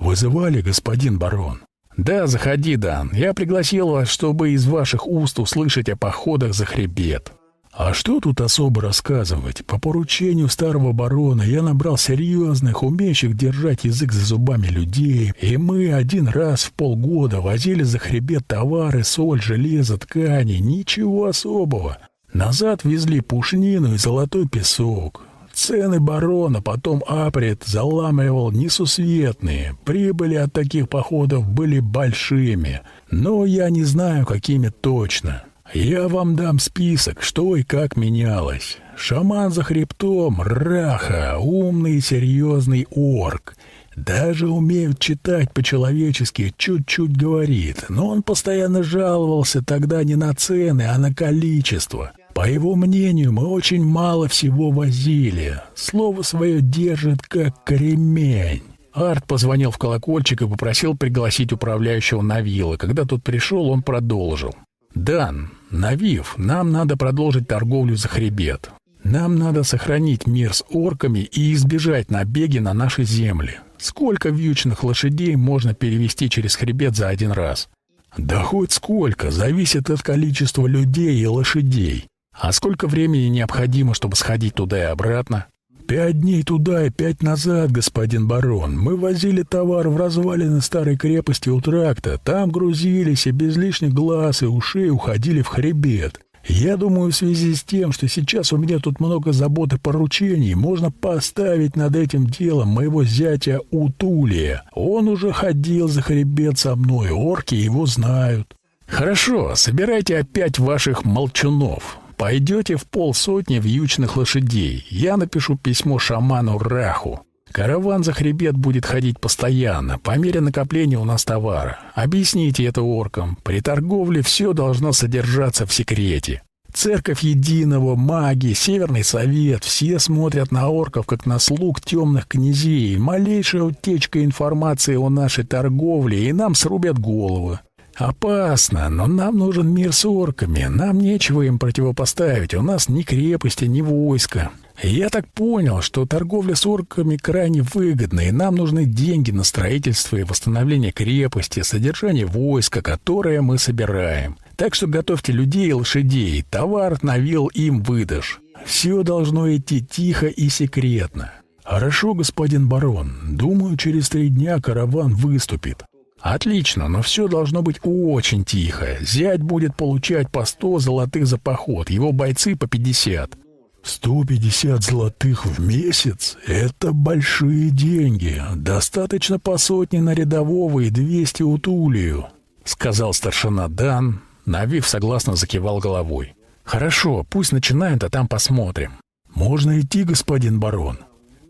«Вызывали, господин барон?» «Да, заходи, Дан. Я пригласил вас, чтобы из ваших уст услышать о походах за хребет». А что тут особо рассказывать? По поручению старого барона я набрал серьезных, умеющих держать язык за зубами людей, и мы один раз в полгода возили за хребет товары, соль, железо, ткани, ничего особого. Назад везли пушнину и золотой песок. Цены барона потом Апрет заламывал несусветные. Прибыли от таких походов были большими, но я не знаю, какими точно. Я вам дам список, что и как менялось. Шаман за хребтом, Раха, умный и серьезный орк. Даже умеет читать по-человечески, чуть-чуть говорит, но он постоянно жаловался тогда не на цены, а на количество. По его мнению, мы очень мало всего возили. Слово свое держит как кремень. Арт позвонил в колокольчик и попросил пригласить управляющего Навила. Когда тот пришел, он продолжил. «Дан, Навив, нам надо продолжить торговлю за хребет. Нам надо сохранить мир с орками и избежать набеги на наши земли. Сколько вьючных лошадей можно перевести через хребет за один раз?» «Да хоть сколько, зависит от количества людей и лошадей. А сколько времени необходимо, чтобы сходить туда и обратно? Пять дней туда и пять назад, господин барон. Мы возили товар в развалины старой крепости у тракта. Там грузились и без лишних глаз и ушей уходили в хребет. Я думаю, в связи с тем, что сейчас у меня тут много забот и поручений, можно поставить над этим делом моего зятя Утулия. Он уже ходил за хребет со мной, орки его знают. Хорошо, собирайте опять ваших молчунов. Пойдете в полсотни вьючных лошадей. Я напишу письмо шаману Раху. Караван за хребет будет ходить постоянно, по мере накопления у нас товара. Объясните это оркам. При торговле все должно содержаться в секрете. Церковь Единого, маги, Северный Совет — все смотрят на орков, как на слуг темных князей. Малейшая утечка информации о нашей торговле, и нам срубят головы. «Опасно, но нам нужен мир с орками. Нам нечего им противопоставить. У нас ни крепости, ни войска. Я так понял, что торговля с орками крайне выгодна, и нам нужны деньги на строительство и восстановление крепости, содержание войска, которое мы собираем. Так что готовьте людей и лошадей, товар на вил им выдашь. Все должно идти тихо и секретно. Хорошо, господин барон. Думаю, через три дня караван выступит. Отлично, но все должно быть очень тихо. Зять будет получать по сто золотых за поход, его бойцы по пятьдесят. Сто пятьдесят золотых в месяц — это большие деньги. Достаточно по сотне на рядового и двести у Тулию, — сказал старшина Дан. Навив согласно закивал головой. Хорошо, пусть начинают, а там посмотрим. Можно идти, господин барон.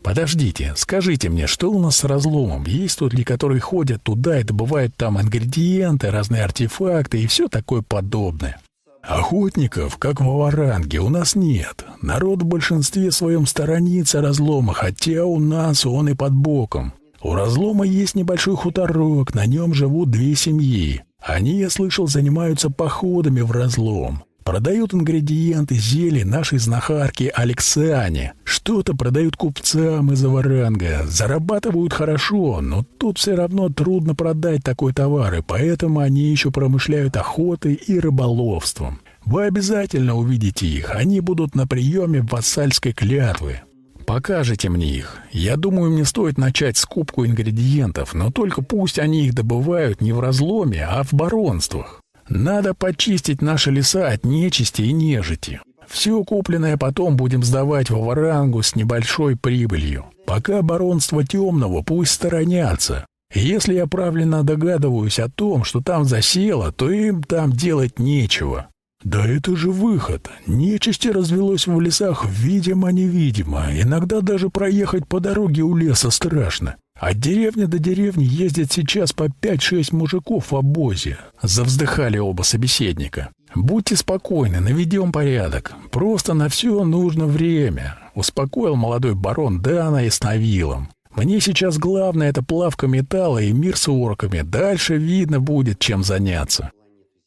«Подождите, скажите мне, что у нас с разломом? Есть тут ли, которые ходят туда и добывают там ингредиенты, разные артефакты и все такое подобное?» «Охотников, как в Аваранге, у нас нет. Народ в большинстве своем сторонится разлома, хотя у нас он и под боком. У разлома есть небольшой хуторок, на нем живут две семьи. Они, я слышал, занимаются походами в разлом. Продают ингредиенты зелья нашей знахарки Алексане. Что-то продают купцам из Аваранга. Зарабатывают хорошо, но тут все равно трудно продать такой товар, и поэтому они еще промышляют охотой и рыболовством. Вы обязательно увидите их. Они будут на приеме вассальской клятвы. Покажите мне их. Я думаю, мне стоит начать скупку ингредиентов, но только пусть они их добывают не в разломе, а в баронствах. Надо почистить наши леса от нечисти и нежити. Все купленное потом будем сдавать в варангу с небольшой прибылью. Пока баронство темного пусть сторонятся. Если я правильно догадываюсь о том, что там засело, то им там делать нечего. Да это же выход. Нечисти развелось в лесах видимо-невидимо. Иногда даже проехать по дороге у леса страшно. От деревни до деревни ездят сейчас по пять-шесть мужиков в обозе. Завздыхали оба собеседника. Будьте спокойны, наведем порядок. Просто на все нужно время. Успокоил молодой барон Дана и с Навилом. Мне сейчас главное это плавка металла и мир с орками. Дальше видно будет, чем заняться.